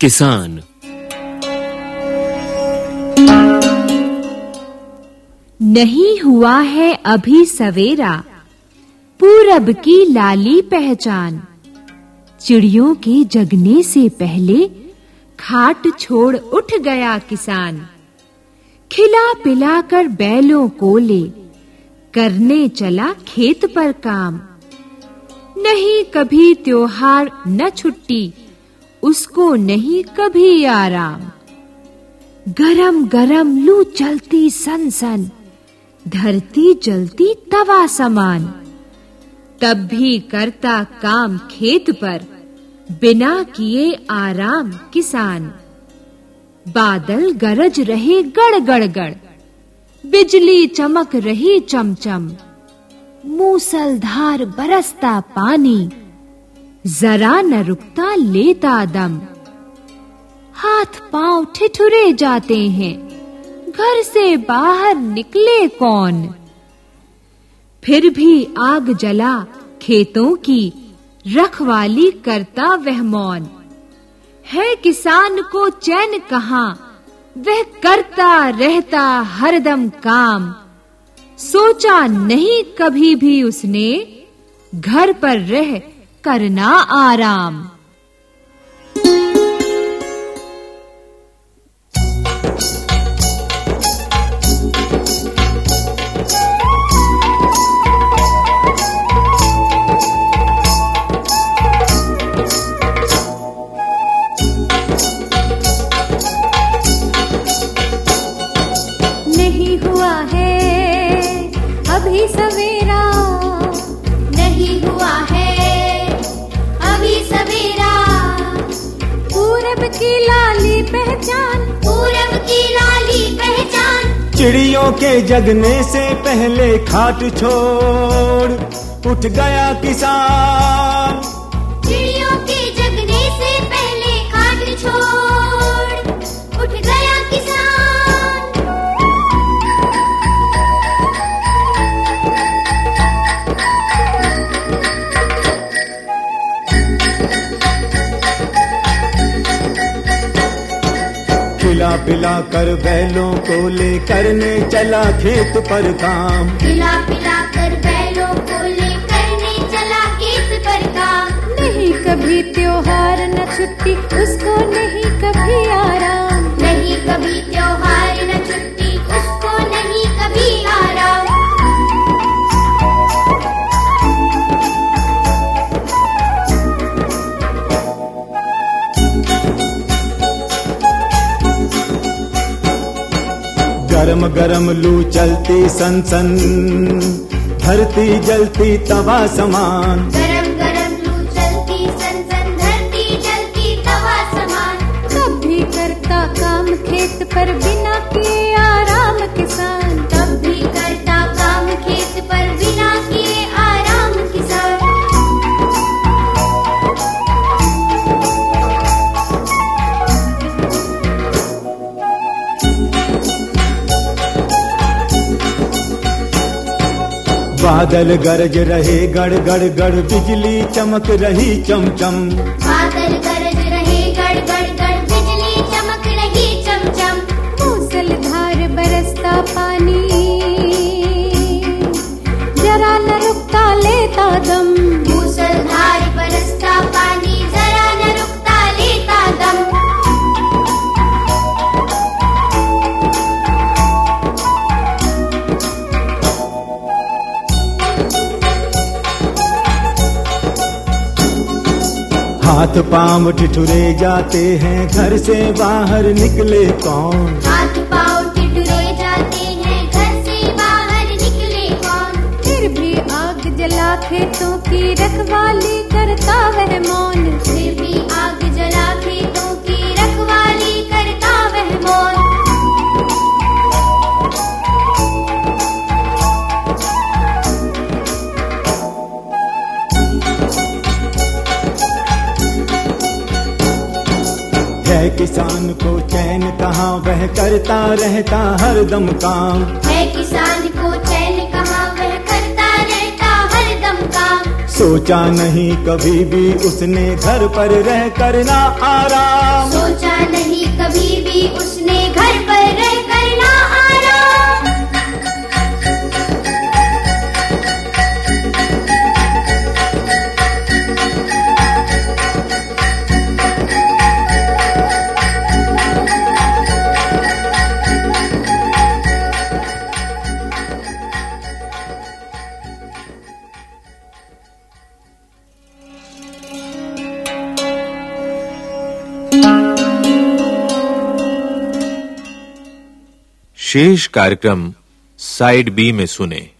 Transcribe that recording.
किसान। नहीं हुआ है अभी सवेरा, पूरब की लाली पहचान। चिड़ियों के जगने से पहले खाट छोड़ उठ गया किसान। खिला पिला कर बैलों को ले, करने चला खेत पर काम। नहीं कभी त्योहार न छुट्टी उसको नहीं कभी आराम। गरम गरम लू चलती सन सन, धरती जलती तवा समान। तब भी करता काम खेत पर, बिना किए आराम किसान। बादल गरज रहे गड़ गड़ गड़, बिजली चमक रही चमचम। मूसलधार बरसता पानी। जरा न रुकता लेता दम। हाथ पाँव ठिठुरे जाते हैं, घर से बाहर निकले कौन? फिर भी आग जला खेतों की रखवाली करता वह मौन। है किसान को चैन कहाँ, वह करता रहता हरदम काम। सोचा नहीं कभी भी उसने, घर पर रह करना आराम। नहीं हुआ है अभी सवेरा पहचान, पूरब की लाली पहचान। चिड़ियों के जगने से पहले खाट छोड़, उठ गया किसान। पिला कर बैलों को ले करने चला खेत पर काम। पिला पिला कर बैलों को ले करने चला खेत पर काम। नहीं कभी त्योहार न छुट्टी उसको नहीं कभी आराम। नहीं कभी त्योहार गरम गरम लू चलती सन सन धरती जलती तवा समान। बादल गरज रहे गड़ गड़ गड़ बिजली चमक रही चमचम। बादल हाथ पाँव ठिठुरे जाते हैं घर से बाहर निकले कौन? हाथ पाँव ठिठुरे जाते हैं घर से बाहर निकले कौन? फिर भी आग जला खेतों की रखवाली करता वह मौन। फिर भी है किसान को चैन कहाँ वह करता रहता हर दम काम। है किसान को चैन कहाँ वह करता रहता हर दम काम। सोचा नहीं कभी भी उसने घर पर रह करना आराम। सोचा नहीं कभी भी उसने घर शेष कार्यक्रम साइड बी में सुने।